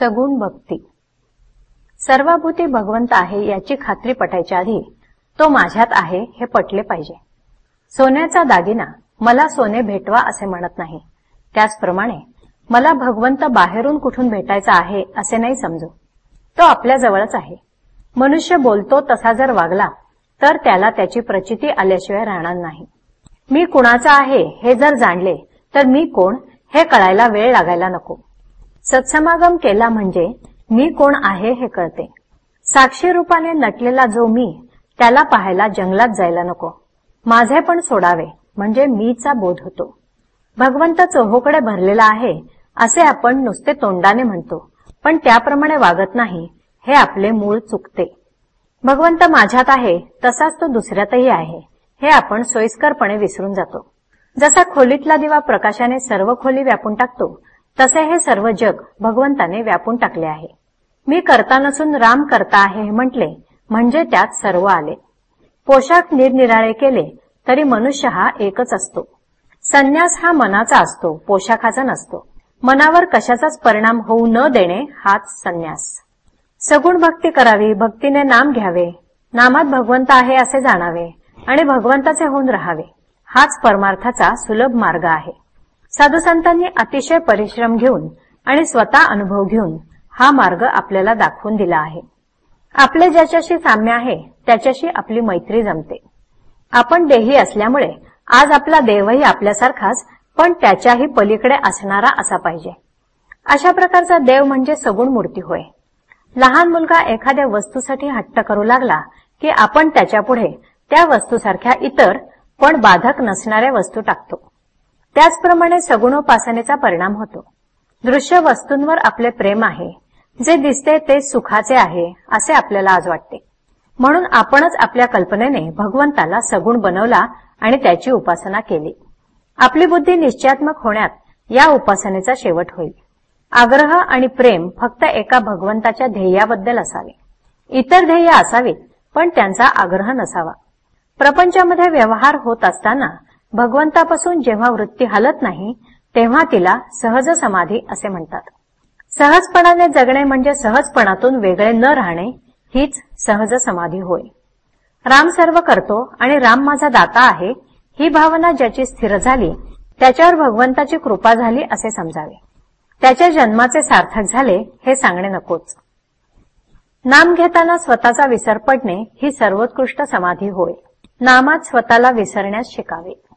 सगुण भक्ती. सर्वभूती भगवंत आहे याची खात्री पटायच्या आधी तो माझ्यात आहे हे पटले पाहिजे. सोन्याचा दागिना मला सोने भेटवा असे म्हणत नाही. त्याचप्रमाणे मला भगवंत बाहेरून कुठून भेटायचा आहे असे नाही समजू. तो आपल्या जवळच आहे. मनुष्य बोलतो तसा जर वागला तर त्याला त्याची प्रचिती आल्याशिवाय राहणार नाही. मी कुणाचा आहे हे जर जाणले तर मी कोण हे कळायला वेळ लागायला नको. सत्समागम केला म्हणजे मी कोण आहे हे कळते. साक्षी रूपाने नटलेला जो मी त्याला पाहायला जंगलात जायला नको. माझे पण सोडावे म्हणजे मीचा बोध होतो. भगवंत चोहोकडे भरलेला आहे असे आपण नुसते तोंडाने म्हणतो पण त्याप्रमाणे वागत नाही हे आपले मूळ चुकते. भगवंत माझ्यात आहे तसाच तो दुसऱ्यातही आहे हे आपण सोयीस्करपणे विसरून जातो. जसा खोलीतला दिवा प्रकाशाने सर्व खोली व्यापून टाकतो तसे हे सर्व जग भगवंताने व्यापून टाकले आहे. मी करता नसून राम करता आहे हे म्हटले म्हणजे त्यात सर्व आले. पोशाख निरनिराळे केले तरी मनुष्य हा एकच असतो. संन्यास हा मनाचा असतो पोशाखाचा नसतो. मनावर कशाचाच परिणाम होऊ न देणे हाच संन्यास. सगुण भक्ती करावी भक्तीने नाम घ्यावे. नामात भगवंत आहे असे जाणावे आणि भगवंताचे होऊन राहावे. हाच परमार्थाचा सुलभ मार्ग आहे. साधुसंतांनी अतिशय परिश्रम घेऊन आणि स्वतः अनुभव घेऊन हा मार्ग आपल्याला दाखवून दिला आहे. आपले ज्याच्याशी साम्य आहे त्याच्याशी आपली मैत्री जमते. आपण देही असल्यामुळे आज आपला देवही आपल्यासारखाच पण त्याच्याही पलीकडे असणारा असा पाहिजे. अशा प्रकारचा देव म्हणजे सगुण मूर्ती होय. लहान मुलगा एखाद्या वस्तूसाठी हट्ट करू लागला की आपण त्याच्यापुढे त्या वस्तूसारख्या इतर पण बाधक नसणाऱ्या वस्तू टाकतो. त्याचप्रमाणे सगुणोपासनेचा परिणाम होतो. दृश्य वस्तूंवर आपले प्रेम आहे. जे दिसते ते सुखाचे आहे असे आपल्याला आज वाटते. म्हणून आपणच आपल्या कल्पनेने भगवंताला सगुण बनवला आणि त्याची उपासना केली. आपली बुद्धी निश्चयात्मक होण्यात या उपासनेचा शेवट होईल. आग्रह आणि प्रेम फक्त एका भगवंताच्या ध्येयाबद्दल असावे. इतर ध्येय असावीत पण त्यांचा आग्रह नसावा. प्रपंचामध्ये व्यवहार होत असताना भगवंतापासून जेव्हा वृत्ती हलत नाही तेव्हा तिला सहज समाधी असे म्हणतात. सहजपणाने जगणे म्हणजे सहजपणातून वेगळे न राहणे हीच सहज समाधी होय. राम सर्व करतो आणि राम माझा दाता आहे ही भावना ज्याची स्थिर झाली त्याच्यावर भगवंताची कृपा झाली असे समजावे. त्याच्या जन्माचे सार्थक झाले हे सांगणे नकोच. नाम घेताना स्वतःचा विसर पडणे ही सर्वोत्कृष्ट समाधी होय. नामात स्वतःला विसरण्यास शिकावे.